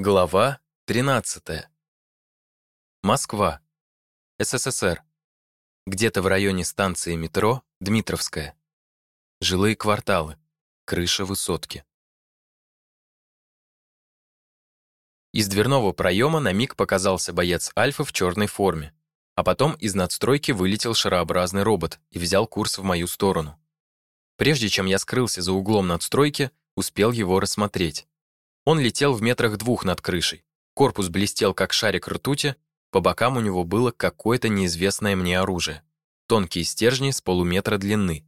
Глава 13. Москва. СССР. Где-то в районе станции метро Дмитровская. Жилые кварталы. Крыша высотки. Из дверного проема на миг показался боец Альфа в черной форме, а потом из надстройки вылетел шарообразный робот и взял курс в мою сторону. Прежде чем я скрылся за углом надстройки, успел его рассмотреть. Он летел в метрах двух над крышей. Корпус блестел, как шарик ртути, по бокам у него было какое-то неизвестное мне оружие. Тонкие стержни с полуметра длины.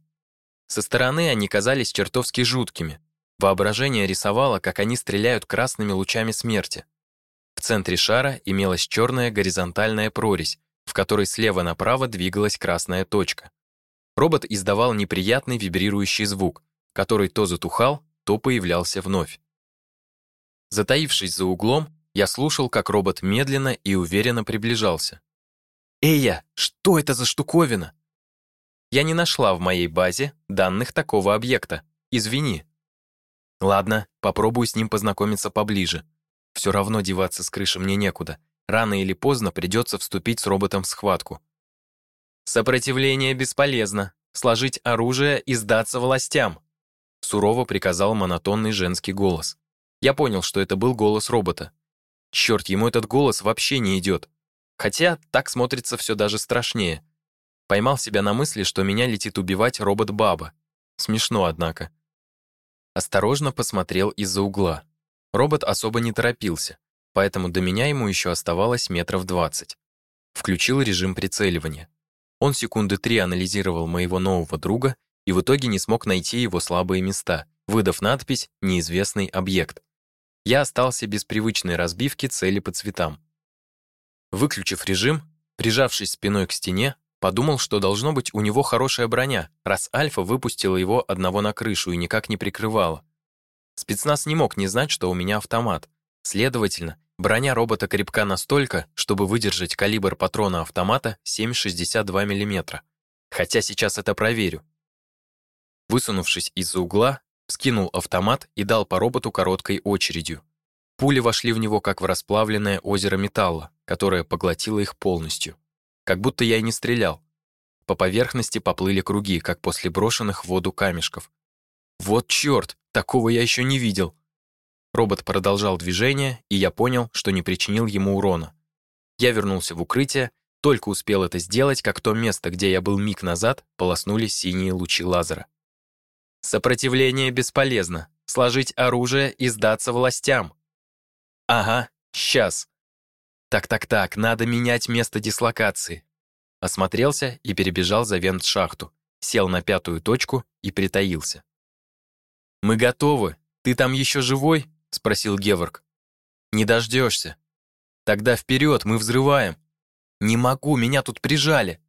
Со стороны они казались чертовски жуткими. Воображение рисовало, как они стреляют красными лучами смерти. В центре шара имелась черная горизонтальная прорезь, в которой слева направо двигалась красная точка. Робот издавал неприятный вибрирующий звук, который то затухал, то появлялся вновь. Затаившись за углом, я слушал, как робот медленно и уверенно приближался. «Эя, что это за штуковина?» Я не нашла в моей базе данных такого объекта. Извини. Ладно, попробую с ним познакомиться поближе. Все равно деваться с крыши мне некуда. Рано или поздно придется вступить с роботом в схватку. Сопротивление бесполезно. Сложить оружие и сдаться властям. Сурово приказал монотонный женский голос. Я понял, что это был голос робота. Черт, ему этот голос вообще не идет. Хотя так смотрится все даже страшнее. Поймал себя на мысли, что меня летит убивать робот-баба. Смешно, однако. Осторожно посмотрел из-за угла. Робот особо не торопился, поэтому до меня ему еще оставалось метров двадцать. Включил режим прицеливания. Он секунды три анализировал моего нового друга и в итоге не смог найти его слабые места, выдав надпись «Неизвестный объект» я остался без привычной разбивки цели по цветам. Выключив режим, прижавшись спиной к стене, подумал, что должно быть у него хорошая броня, раз Альфа выпустила его одного на крышу и никак не прикрывала. Спецназ не мог не знать, что у меня автомат. Следовательно, броня робота крепка настолько, чтобы выдержать калибр патрона автомата 7,62 мм. Хотя сейчас это проверю. Высунувшись из-за угла, скинул автомат и дал по роботу короткой очередью. Пули вошли в него, как в расплавленное озеро металла, которое поглотило их полностью. Как будто я и не стрелял. По поверхности поплыли круги, как после брошенных в воду камешков. Вот черт, такого я еще не видел. Робот продолжал движение, и я понял, что не причинил ему урона. Я вернулся в укрытие, только успел это сделать, как то место, где я был миг назад, полоснули синие лучи лазера. Сопротивление бесполезно. Сложить оружие и сдаться властям. Ага, сейчас. Так-так-так, надо менять место дислокации. Осмотрелся и перебежал за вент-шахту. Сел на пятую точку и притаился. «Мы готовы. Ты там еще живой?» — спросил Геворг. «Не дождешься. Тогда вперед, мы взрываем». «Не могу, меня тут прижали».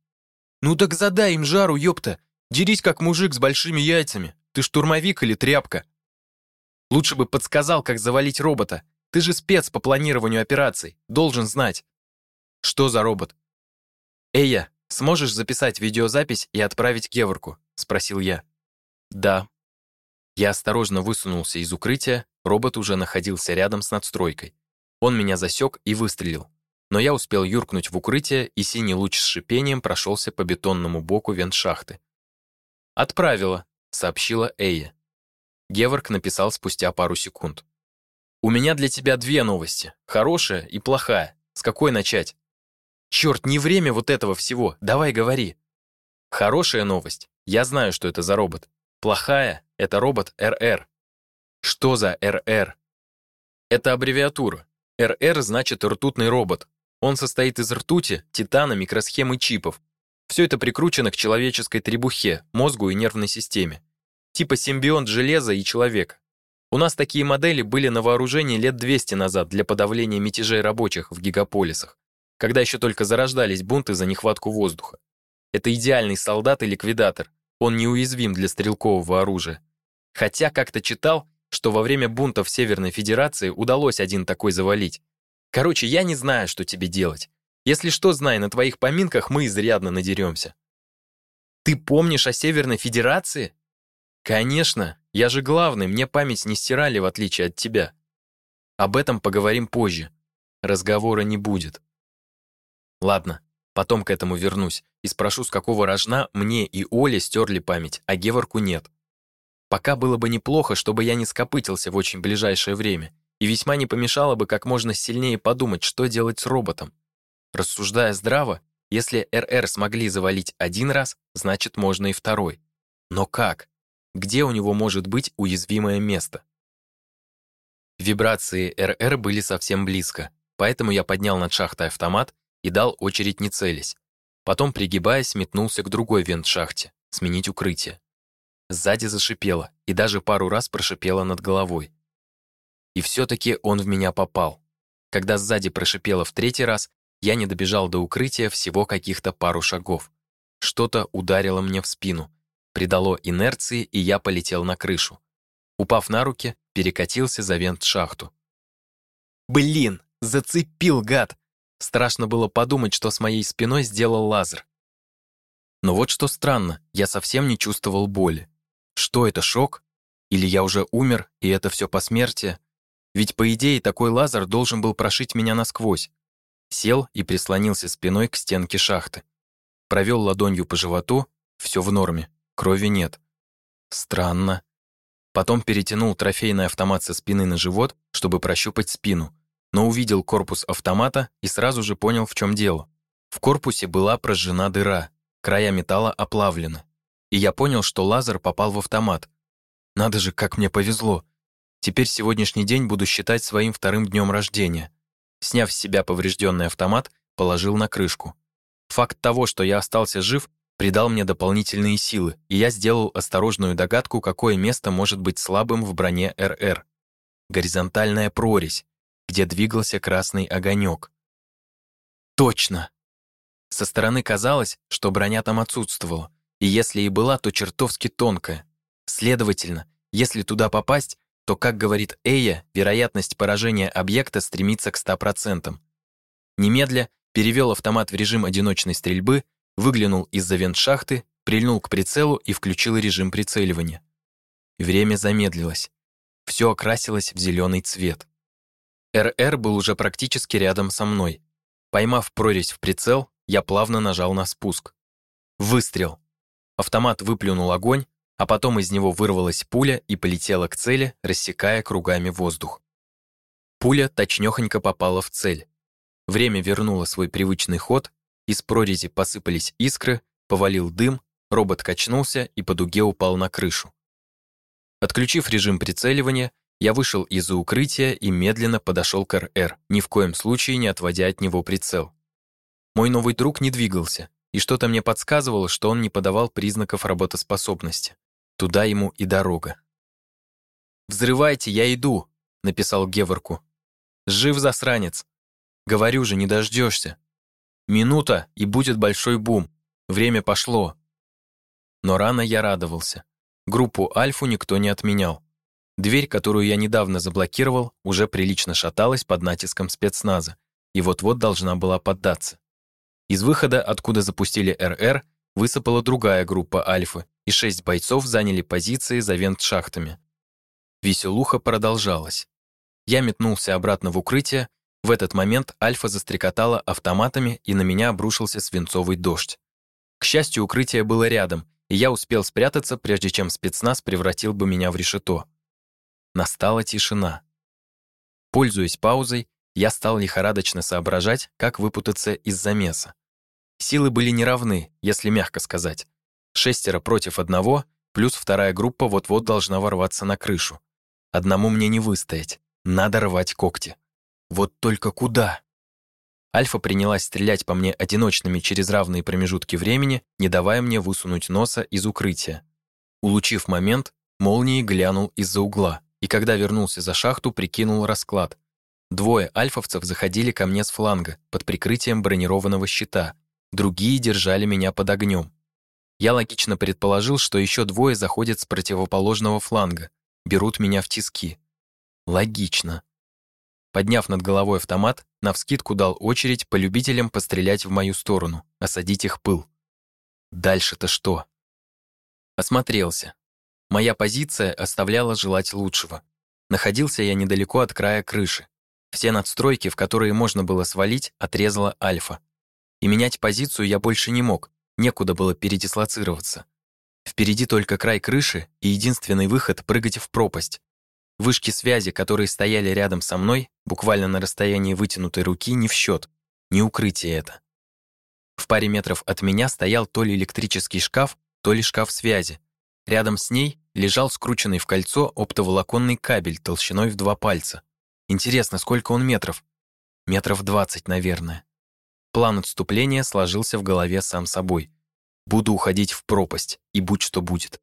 «Ну так задай им жару, ёпта. Дерись как мужик с большими яйцами». Ты штурмовик или тряпка? Лучше бы подсказал, как завалить робота. Ты же спец по планированию операций, должен знать. Что за робот? Эя, сможешь записать видеозапись и отправить Геворку? Спросил я. Да. Я осторожно высунулся из укрытия, робот уже находился рядом с надстройкой. Он меня засек и выстрелил. Но я успел юркнуть в укрытие, и синий луч с шипением прошелся по бетонному боку вент-шахты. «Отправила», сообщила Эя. Геворг написал спустя пару секунд. «У меня для тебя две новости, хорошая и плохая. С какой начать?» «Черт, не время вот этого всего, давай говори». «Хорошая новость. Я знаю, что это за робот. Плохая — это робот РР». «Что за РР?» Это аббревиатура. РР значит ртутный робот. Он состоит из ртути, титана, микросхем и чипов. Все это прикручено к человеческой требухе, мозгу и нервной системе. Типа симбионт железа и человека. У нас такие модели были на вооружении лет 200 назад для подавления мятежей рабочих в гигаполисах, когда еще только зарождались бунты за нехватку воздуха. Это идеальный солдат и ликвидатор. Он неуязвим для стрелкового оружия. Хотя как-то читал, что во время бунтов Северной Федерации удалось один такой завалить. Короче, я не знаю, что тебе делать. Если что, знай, на твоих поминках мы изрядно надеремся. Ты помнишь о Северной Федерации? Конечно, я же главный, мне память не стирали, в отличие от тебя. Об этом поговорим позже. Разговора не будет. Ладно, потом к этому вернусь и спрошу, с какого рожна мне и Оле стерли память, а Геворку нет. Пока было бы неплохо, чтобы я не скопытился в очень ближайшее время, и весьма не помешало бы как можно сильнее подумать, что делать с роботом. Рассуждая здраво, если РР смогли завалить один раз, значит, можно и второй. Но как? Где у него может быть уязвимое место? Вибрации РР были совсем близко, поэтому я поднял над шахтой автомат и дал очередь не целясь. Потом, пригибаясь, метнулся к другой вент-шахте, сменить укрытие. Сзади зашипело и даже пару раз прошипело над головой. И все-таки он в меня попал. Когда сзади прошипело в третий раз, я не добежал до укрытия всего каких-то пару шагов. Что-то ударило мне в спину, придало инерции, и я полетел на крышу. Упав на руки, перекатился за вент-шахту. «Блин, зацепил, гад!» Страшно было подумать, что с моей спиной сделал лазер. Но вот что странно, я совсем не чувствовал боли. Что это, шок? Или я уже умер, и это все посмертие? Ведь, по идее, такой лазер должен был прошить меня насквозь. Сел и прислонился спиной к стенке шахты. Провел ладонью по животу, все в норме, крови нет. Странно. Потом перетянул трофейный автомат со спины на живот, чтобы прощупать спину, но увидел корпус автомата и сразу же понял, в чем дело. В корпусе была прожжена дыра, края металла оплавлены. И я понял, что лазер попал в автомат. Надо же, как мне повезло. Теперь сегодняшний день буду считать своим вторым днем рождения. Сняв с себя поврежденный автомат, положил на крышку. Факт того, что я остался жив, придал мне дополнительные силы, и я сделал осторожную догадку, какое место может быть слабым в броне РР. Горизонтальная прорезь, где двигался красный огонек. Точно! Со стороны казалось, что броня там отсутствовала, и если и была, то чертовски тонкая. Следовательно, если туда попасть, то, как говорит Эя, вероятность поражения объекта стремится к 100%. Немедля перевел автомат в режим одиночной стрельбы, выглянул из-за вент шахты, прильнул к прицелу и включил режим прицеливания. Время замедлилось. Все окрасилось в зеленый цвет. РР был уже практически рядом со мной. Поймав прорезь в прицел, я плавно нажал на спуск. Выстрел. Автомат выплюнул огонь, а потом из него вырвалась пуля и полетела к цели, рассекая кругами воздух. Пуля точнёхонько попала в цель. Время вернуло свой привычный ход, из прорези посыпались искры, повалил дым, робот качнулся и по дуге упал на крышу. Отключив режим прицеливания, я вышел из-за укрытия и медленно подошел к РР, ни в коем случае не отводя от него прицел. Мой новый друг не двигался, и что-то мне подсказывало, что он не подавал признаков работоспособности. Туда ему и дорога. «Взрывайте, я иду», — написал Геворку. «Жив засранец. Говорю же, не дождешься. Минута, и будет большой бум. Время пошло». Но рано я радовался. Группу Альфу никто не отменял. Дверь, которую я недавно заблокировал, уже прилично шаталась под натиском спецназа и вот-вот должна была поддаться. Из выхода, откуда запустили РР, высыпала другая группа Альфы, и шесть бойцов заняли позиции за вент-шахтами. Веселуха продолжалась. Я метнулся обратно в укрытие, в этот момент Альфа застрекотала автоматами, и на меня обрушился свинцовый дождь. К счастью, укрытие было рядом, и я успел спрятаться, прежде чем спецназ превратил бы меня в решето. Настала тишина. Пользуясь паузой, я стал лихорадочно соображать, как выпутаться из замеса. Силы были неравны, если мягко сказать. Шестеро против одного, плюс вторая группа вот-вот должна ворваться на крышу. Одному мне не выстоять. Надо рвать когти. Вот только куда? Альфа принялась стрелять по мне одиночными через равные промежутки времени, не давая мне высунуть носа из укрытия. Улучив момент, молнией глянул из-за угла, и когда вернулся за шахту, прикинул расклад. Двое альфовцев заходили ко мне с фланга, под прикрытием бронированного щита. Другие держали меня под огнем. Я логично предположил, что еще двое заходят с противоположного фланга, берут меня в тиски. Логично. Подняв над головой автомат, навскидку дал очередь по любителям пострелять в мою сторону, осадить их пыл. Дальше-то что? Осмотрелся. Моя позиция оставляла желать лучшего. Находился я недалеко от края крыши, Все надстройки, в которые можно было свалить, отрезала Альфа. И менять позицию я больше не мог, некуда было передислоцироваться. Впереди только край крыши и единственный выход — прыгать в пропасть. Вышки связи, которые стояли рядом со мной, буквально на расстоянии вытянутой руки, не в счет, не укрытие это. В паре метров от меня стоял то ли электрический шкаф, то ли шкаф связи. Рядом с ней лежал скрученный в кольцо оптоволоконный кабель толщиной в два пальца. Интересно, сколько он метров? Метров двадцать, наверное. План отступления сложился в голове сам собой. Буду уходить в пропасть, и будь что будет.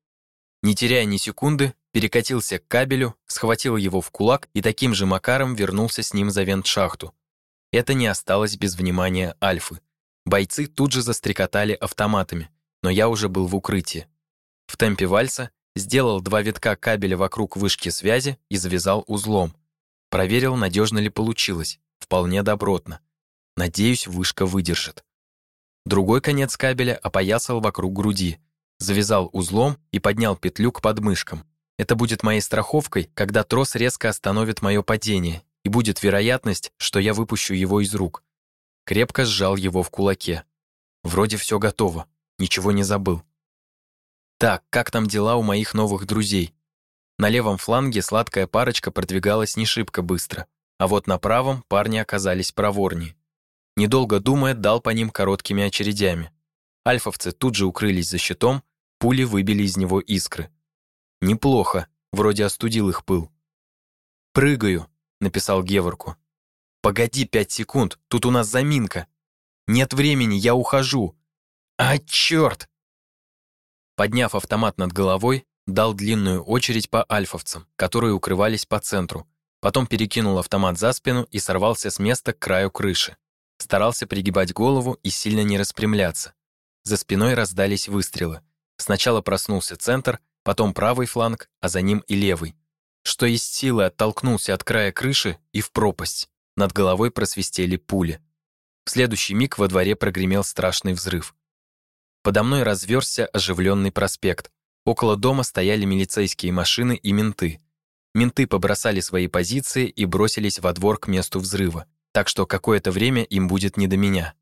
Не теряя ни секунды, перекатился к кабелю, схватил его в кулак и таким же макаром вернулся с ним за вент-шахту. Это не осталось без внимания Альфы. Бойцы тут же застрекотали автоматами, но я уже был в укрытии. В темпе вальса сделал два витка кабеля вокруг вышки связи и завязал узлом. Проверил, надежно ли получилось. Вполне добротно. Надеюсь, вышка выдержит. Другой конец кабеля опоясал вокруг груди, завязал узлом и поднял петлю к подмышкам. Это будет моей страховкой, когда трос резко остановит мое падение, и будет вероятность, что я выпущу его из рук. Крепко сжал его в кулаке. Вроде все готово, ничего не забыл. Так, как там дела у моих новых друзей? На левом фланге сладкая парочка продвигалась не шибко быстро, а вот на правом парни оказались проворнее. Недолго думая, дал по ним короткими очередями. Альфовцы тут же укрылись за щитом, пули выбили из него искры. Неплохо, вроде остудил их пыл. «Прыгаю», — написал Геворку. «Погоди пять секунд, тут у нас заминка. Нет времени, я ухожу». «А, черт!» Подняв автомат над головой, дал длинную очередь по альфовцам, которые укрывались по центру. Потом перекинул автомат за спину и сорвался с места к краю крыши. Старался пригибать голову и сильно не распрямляться. За спиной раздались выстрелы. Сначала проснулся центр, потом правый фланг, а за ним и левый. Что есть силы, оттолкнулся от края крыши и в пропасть. Над головой просвистели пули. В следующий миг во дворе прогремел страшный взрыв. Подо мной разверзся оживленный проспект. Около дома стояли милицейские машины и менты. Менты побросали свои позиции и бросились во двор к месту взрыва так что какое-то время им будет не до меня.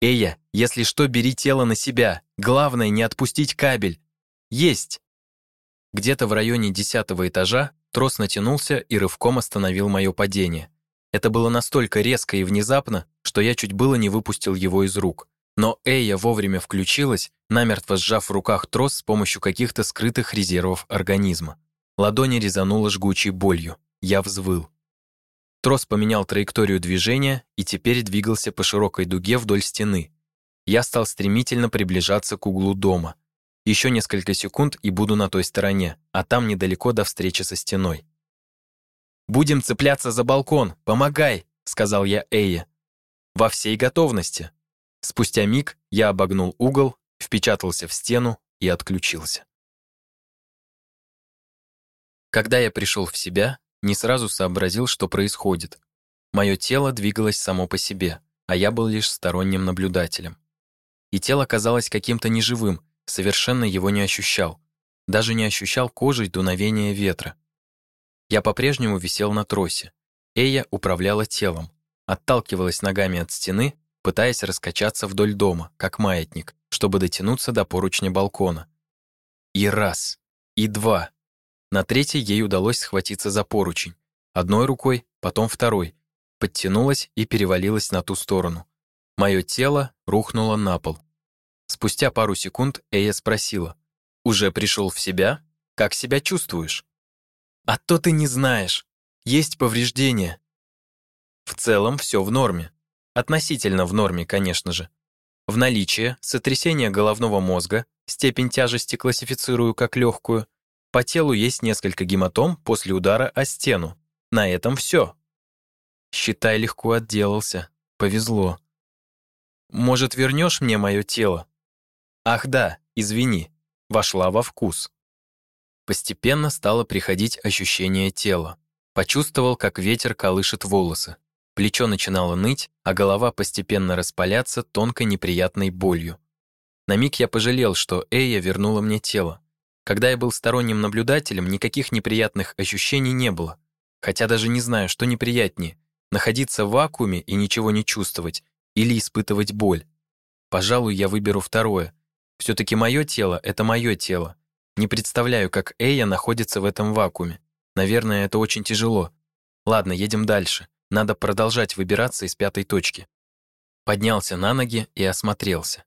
«Эя, если что, бери тело на себя. Главное, не отпустить кабель. Есть!» Где-то в районе десятого этажа трос натянулся и рывком остановил мое падение. Это было настолько резко и внезапно, что я чуть было не выпустил его из рук. Но Эя вовремя включилась, намертво сжав в руках трос с помощью каких-то скрытых резервов организма. Ладони резануло жгучей болью. Я взвыл. Трос поменял траекторию движения и теперь двигался по широкой дуге вдоль стены. Я стал стремительно приближаться к углу дома. Еще несколько секунд и буду на той стороне, а там недалеко до встречи со стеной. «Будем цепляться за балкон, помогай!» — сказал я Эйе. «Во всей готовности». Спустя миг я обогнул угол, впечатался в стену и отключился. Когда я пришел в себя, не сразу сообразил, что происходит. Мое тело двигалось само по себе, а я был лишь сторонним наблюдателем. И тело казалось каким-то неживым, совершенно его не ощущал. Даже не ощущал кожей дуновения ветра. Я по-прежнему висел на тросе. Эя управляла телом, отталкивалась ногами от стены, пытаясь раскачаться вдоль дома, как маятник, чтобы дотянуться до поручня балкона. И раз, и два, на третьей ей удалось схватиться за поручень. Одной рукой, потом второй. Подтянулась и перевалилась на ту сторону. Мое тело рухнуло на пол. Спустя пару секунд Эя спросила. «Уже пришел в себя? Как себя чувствуешь?» «А то ты не знаешь. Есть повреждения». В целом все в норме. Относительно в норме, конечно же. В наличии сотрясение головного мозга, степень тяжести классифицирую как легкую, по телу есть несколько гематом после удара о стену. На этом все. Считай, легко отделался. Повезло. Может, вернешь мне мое тело? Ах да, извини. Вошла во вкус. Постепенно стало приходить ощущение тела. Почувствовал, как ветер колышет волосы. Плечо начинало ныть, а голова постепенно распаляться тонкой неприятной болью. На миг я пожалел, что Эя вернула мне тело. Когда я был сторонним наблюдателем, никаких неприятных ощущений не было. Хотя даже не знаю, что неприятнее Находиться в вакууме и ничего не чувствовать или испытывать боль. Пожалуй, я выберу второе. Все-таки мое тело — это мое тело. Не представляю, как Эя находится в этом вакууме. Наверное, это очень тяжело. Ладно, едем дальше. Надо продолжать выбираться из пятой точки. Поднялся на ноги и осмотрелся.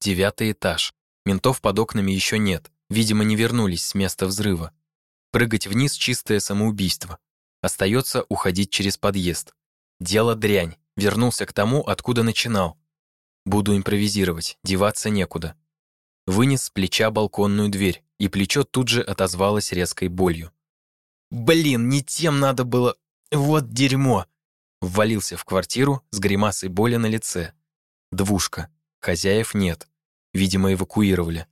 Девятый этаж. Ментов под окнами еще нет. Видимо, не вернулись с места взрыва. Прыгать вниз — чистое самоубийство. Остается уходить через подъезд. Дело дрянь. Вернулся к тому, откуда начинал. Буду импровизировать, деваться некуда. Вынес с плеча балконную дверь, и плечо тут же отозвалось резкой болью. «Блин, не тем надо было... Вот дерьмо!» Ввалился в квартиру с гримасой боли на лице. Двушка. Хозяев нет. Видимо, эвакуировали.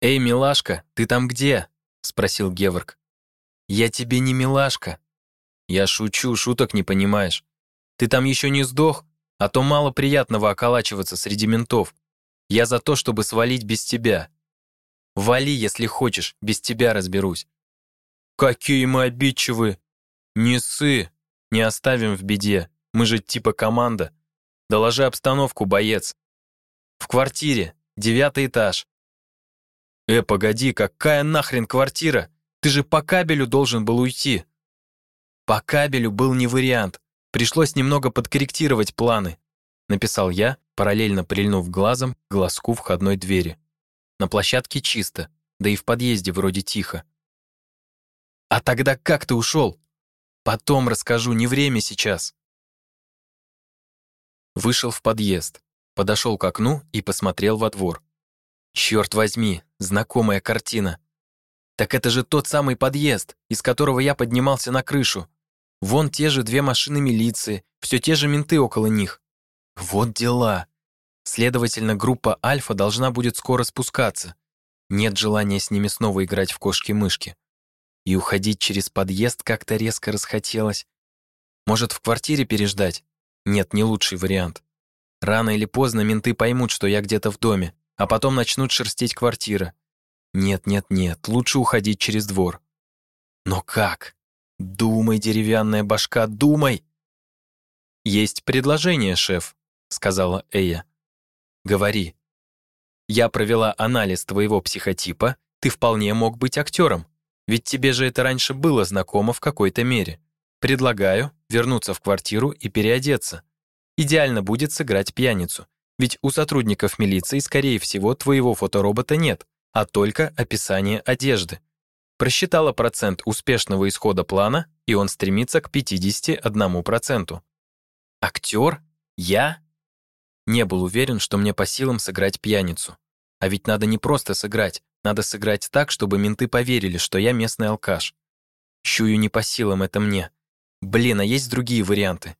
«Эй, милашка, ты там где?» — спросил Геворг. «Я тебе не милашка». «Я шучу, шуток не понимаешь. Ты там еще не сдох, а то мало приятного околачиваться среди ментов. Я за то, чтобы свалить без тебя. Вали, если хочешь, без тебя разберусь». «Какие мы обидчивые!» «Не ссы, не оставим в беде. Мы же типа команда. Доложи обстановку, боец». «В квартире, девятый этаж». «Э, погоди, какая нахрен квартира? Ты же по кабелю должен был уйти». «По кабелю был не вариант. Пришлось немного подкорректировать планы», написал я, параллельно прильнув глазом к глазку входной двери. На площадке чисто, да и в подъезде вроде тихо. «А тогда как ты ушел?» «Потом расскажу, не время сейчас». Вышел в подъезд, подошел к окну и посмотрел во двор. Черт возьми, знакомая картина. Так это же тот самый подъезд, из которого я поднимался на крышу. Вон те же две машины милиции, все те же менты около них. Вот дела. Следовательно, группа «Альфа» должна будет скоро спускаться. Нет желания с ними снова играть в кошки-мышки. И уходить через подъезд как-то резко расхотелось. Может, в квартире переждать? Нет, не лучший вариант. Рано или поздно менты поймут, что я где-то в доме, а потом начнут шерстить квартиры. Нет, нет, нет, лучше уходить через двор. Но как? Думай, деревянная башка, думай! Есть предложение, шеф, сказала Эя. Говори. Я провела анализ твоего психотипа, ты вполне мог быть актером. Ведь тебе же это раньше было знакомо в какой-то мере. Предлагаю вернуться в квартиру и переодеться. Идеально будет сыграть пьяницу. Ведь у сотрудников милиции, скорее всего, твоего фоторобота нет, а только описание одежды. Просчитала процент успешного исхода плана, и он стремится к 51%. Актер? Я? Не был уверен, что мне по силам сыграть пьяницу. А ведь надо не просто сыграть, надо сыграть так, чтобы менты поверили, что я местный алкаш. Чую не по силам это мне. Блин, а есть другие варианты?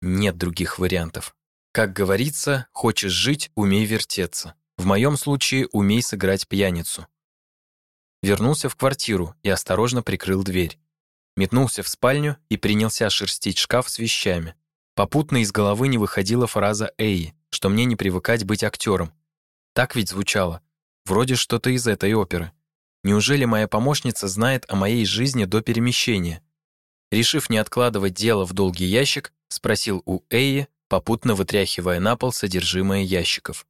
Нет других вариантов. Как говорится, хочешь жить, умей вертеться. В моем случае умей сыграть пьяницу. Вернулся в квартиру и осторожно прикрыл дверь. Метнулся в спальню и принялся шерстить шкаф с вещами. Попутно из головы не выходила фраза Эи, что мне не привыкать быть актером. Так ведь звучало. Вроде что-то из этой оперы. Неужели моя помощница знает о моей жизни до перемещения? Решив не откладывать дело в долгий ящик, спросил у Эи, попутно вытряхивая на пол содержимое ящиков.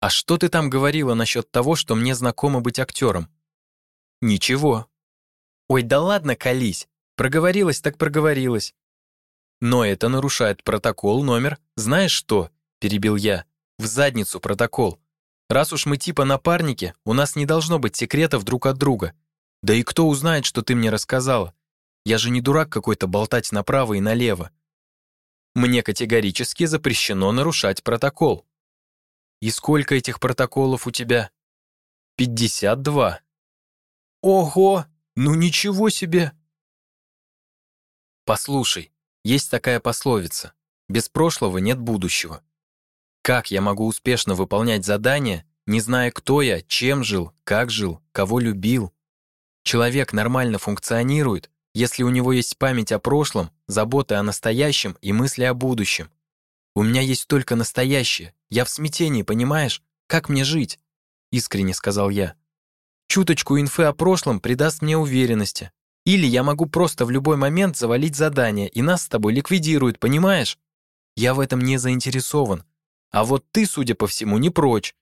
«А что ты там говорила насчет того, что мне знакомо быть актером?» «Ничего». «Ой, да ладно, колись. Проговорилась так проговорилась». «Но это нарушает протокол номер. Знаешь что?» – перебил я. «В задницу протокол. Раз уж мы типа напарники, у нас не должно быть секретов друг от друга. Да и кто узнает, что ты мне рассказала? Я же не дурак какой-то болтать направо и налево. Мне категорически запрещено нарушать протокол. И сколько этих протоколов у тебя? 52. Ого, ну ничего себе. Послушай, есть такая пословица: без прошлого нет будущего. Как я могу успешно выполнять задания, не зная, кто я, чем жил, как жил, кого любил? Человек нормально функционирует, если у него есть память о прошлом, забота о настоящем и мысли о будущем. У меня есть только настоящее. Я в смятении, понимаешь? Как мне жить? Искренне сказал я. Чуточку инфы о прошлом придаст мне уверенности. Или я могу просто в любой момент завалить задание, и нас с тобой ликвидируют, понимаешь? Я в этом не заинтересован. А вот ты, судя по всему, не прочь.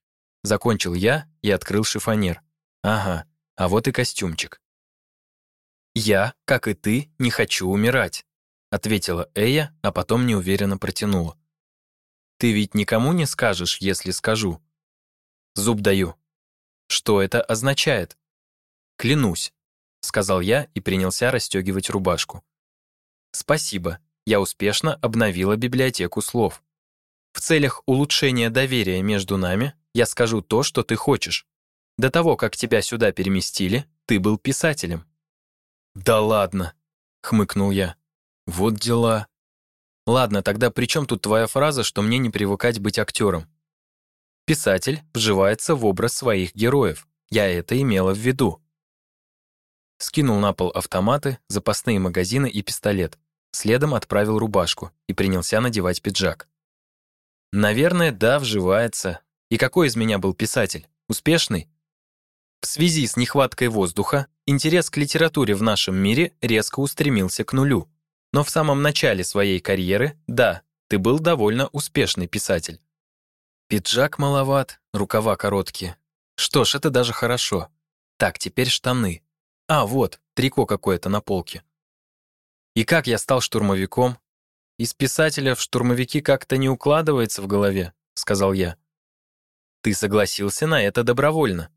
Закончил я и открыл шифонер. Ага, а вот и костюмчик. «Я, как и ты, не хочу умирать», ответила Эя, а потом неуверенно протянула. «Ты ведь никому не скажешь, если скажу?» «Зуб даю». «Что это означает?» «Клянусь», сказал я и принялся расстегивать рубашку. «Спасибо, я успешно обновила библиотеку слов. В целях улучшения доверия между нами я скажу то, что ты хочешь. До того, как тебя сюда переместили, ты был писателем». «Да ладно», — хмыкнул я. «Вот дела». «Ладно, тогда при чем тут твоя фраза, что мне не привыкать быть актером?» Писатель вживается в образ своих героев. Я это имела в виду. Скинул на пол автоматы, запасные магазины и пистолет. Следом отправил рубашку и принялся надевать пиджак. Наверное, да, вживается. И какой из меня был писатель? Успешный? В связи с нехваткой воздуха интерес к литературе в нашем мире резко устремился к нулю. Но в самом начале своей карьеры, да, ты был довольно успешный писатель. Пиджак маловат, рукава короткие. Что ж, это даже хорошо. Так, теперь штаны. А, вот, трико какое-то на полке. И как я стал штурмовиком? Из писателя в штурмовики как-то не укладывается в голове, сказал я. Ты согласился на это добровольно.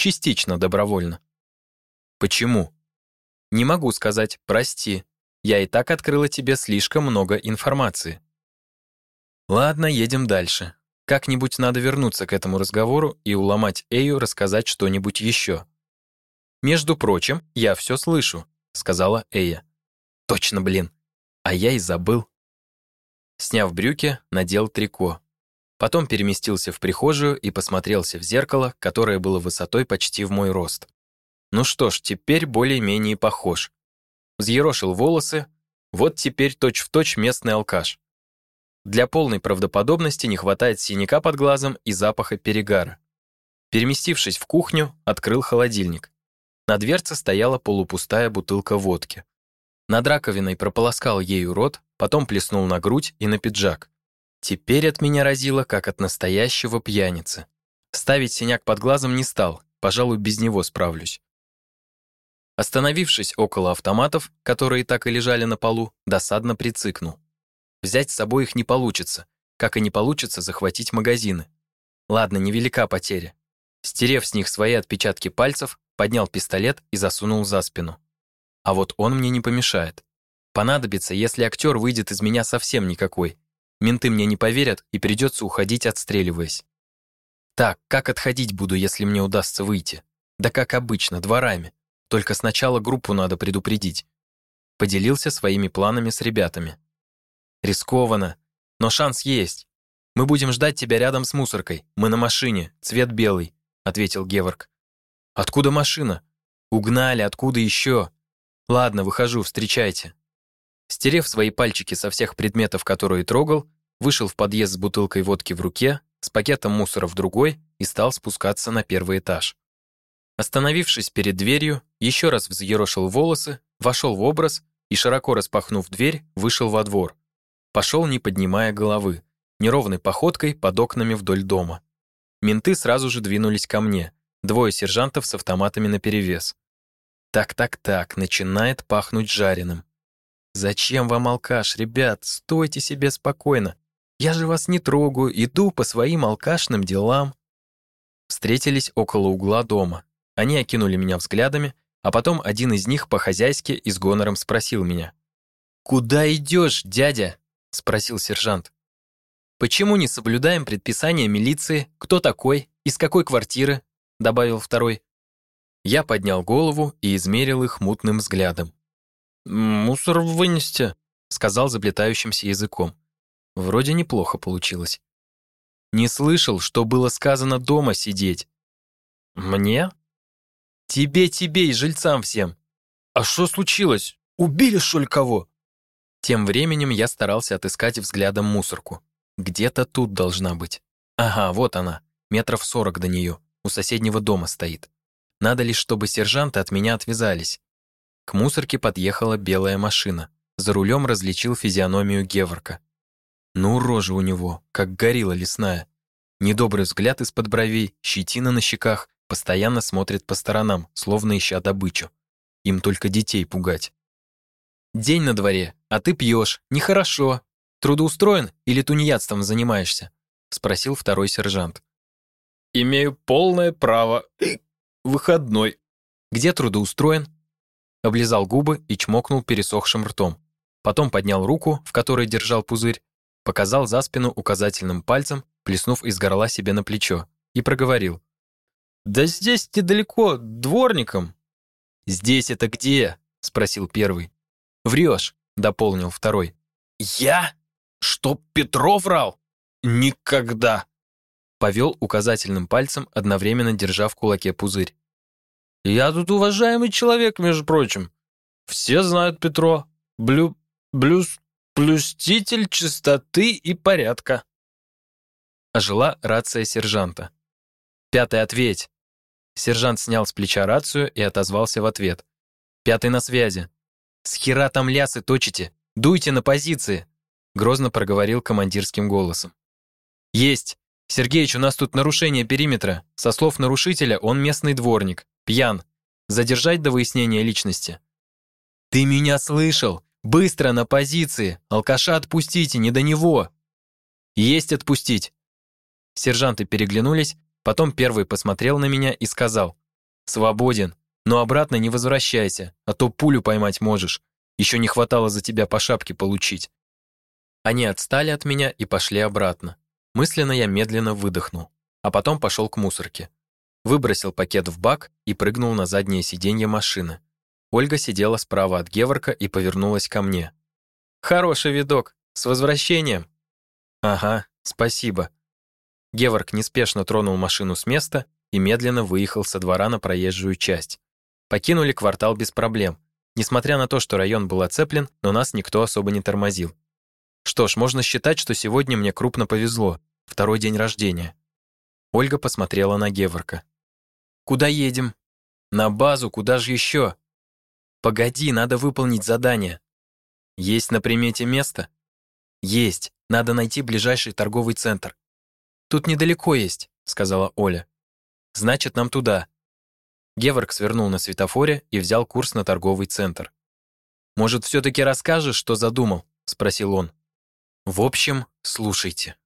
Частично добровольно. Почему? Не могу сказать, прости. Я и так открыла тебе слишком много информации. Ладно, едем дальше. Как-нибудь надо вернуться к этому разговору и уломать Эю рассказать что-нибудь еще. «Между прочим, я все слышу», — сказала Эя. «Точно, блин. А я и забыл». Сняв брюки, надел трико. Потом переместился в прихожую и посмотрелся в зеркало, которое было высотой почти в мой рост. Ну что ж, теперь более-менее похож. Взъерошил волосы, вот теперь точь-в-точь точь местный алкаш. Для полной правдоподобности не хватает синяка под глазом и запаха перегара. Переместившись в кухню, открыл холодильник. На дверце стояла полупустая бутылка водки. Над раковиной прополоскал ею рот, потом плеснул на грудь и на пиджак. Теперь от меня разило, как от настоящего пьяницы. Ставить синяк под глазом не стал, пожалуй, без него справлюсь. Остановившись около автоматов, которые так и лежали на полу, досадно прицикнул. Взять с собой их не получится, как и не получится захватить магазины. Ладно, невелика потеря. Стерев с них свои отпечатки пальцев, поднял пистолет и засунул за спину. А вот он мне не помешает. Понадобится, если актер выйдет из меня совсем никакой. Менты мне не поверят и придется уходить, отстреливаясь. Так, как отходить буду, если мне удастся выйти? Да как обычно, дворами. Только сначала группу надо предупредить. Поделился своими планами с ребятами. Рискованно, но шанс есть. Мы будем ждать тебя рядом с мусоркой. Мы на машине, цвет белый, ответил Геворг. Откуда машина? Угнали, откуда еще? Ладно, выхожу, встречайте. Стерев свои пальчики со всех предметов, которые трогал, вышел в подъезд с бутылкой водки в руке, с пакетом мусора в другой и стал спускаться на первый этаж. Остановившись перед дверью, еще раз взъерошил волосы, вошел в образ и, широко распахнув дверь, вышел во двор. Пошел, не поднимая головы, неровной походкой под окнами вдоль дома. Менты сразу же двинулись ко мне, Двое сержантов с автоматами наперевес. Так-так-так, начинает пахнуть жареным. «Зачем вам алкаш, ребят? Стойте себе спокойно. Я же вас не трогаю, иду по своим алкашным делам». Встретились около угла дома. Они окинули меня взглядами, а потом один из них по-хозяйски и с гонором спросил меня. «Куда идешь, дядя?» — спросил сержант. «Почему не соблюдаем предписания милиции? Кто такой? Из какой квартиры? добавил второй. Я поднял голову и измерил их мутным взглядом. «Мусор вынести», — сказал заплетающимся языком. Вроде неплохо получилось. «Не слышал, что было сказано дома сидеть». «Мне?» «Тебе, тебе и жильцам всем». «А что случилось? Убили, что ли, кого?» Тем временем я старался отыскать взглядом мусорку. Где-то тут должна быть. Ага, вот она, метров сорок до нее у соседнего дома стоит. Надо лишь, чтобы сержанты от меня отвязались. К мусорке подъехала белая машина. За рулем различил физиономию Геворка. Ну, рожа у него, как горилла лесная. Недобрый взгляд из-под бровей, щетина на щеках, постоянно смотрит по сторонам, словно ища добычу. Им только детей пугать. «День на дворе, а ты пьешь. Нехорошо. Трудоустроен или тунеядством занимаешься?» спросил второй сержант. «Имею полное право. Выходной». «Где трудоустроен?» Облизал губы и чмокнул пересохшим ртом. Потом поднял руку, в которой держал пузырь, показал за спину указательным пальцем, плеснув из горла себе на плечо, и проговорил. «Да здесь недалеко, дворником». «Здесь это где?» — спросил первый. «Врешь», — дополнил второй. «Я? Что, Петров врал? Никогда!» Повел указательным пальцем, одновременно держа в кулаке пузырь. «Я тут уважаемый человек, между прочим. Все знают Петро. Блю... блюз... блюститель чистоты и порядка». Ожила рация сержанта. «Пятый, ответь!» Сержант снял с плеча рацию и отозвался в ответ. «Пятый на связи. С хера там лясы точите? Дуйте на позиции!» Грозно проговорил командирским голосом. «Есть! Сергеич, у нас тут нарушение периметра. Со слов нарушителя, он местный дворник. Пьян. Задержать до выяснения личности». «Ты меня слышал! Быстро на позиции! Алкаша отпустите, не до него!» «Есть отпустить!» Сержанты переглянулись, потом первый посмотрел на меня и сказал «Свободен, но обратно не возвращайся, а то пулю поймать можешь. Еще не хватало за тебя по шапке получить». Они отстали от меня и пошли обратно. Мысленно я медленно выдохнул, а потом пошел к мусорке. Выбросил пакет в бак и прыгнул на заднее сиденье машины. Ольга сидела справа от Геворка и повернулась ко мне. «Хороший видок! С возвращением!» «Ага, спасибо». Геворк неспешно тронул машину с места и медленно выехал со двора на проезжую часть. Покинули квартал без проблем. Несмотря на то, что район был оцеплен, но нас никто особо не тормозил. Что ж, можно считать, что сегодня мне крупно повезло. Второй день рождения. Ольга посмотрела на Геворка. «Куда едем?» «На базу, куда же еще?» «Погоди, надо выполнить задание». «Есть на примете место?» «Есть. Надо найти ближайший торговый центр». «Тут недалеко есть», — сказала Оля. «Значит, нам туда». Геворг свернул на светофоре и взял курс на торговый центр. «Может, все-таки расскажешь, что задумал?» — спросил он. В общем, слушайте.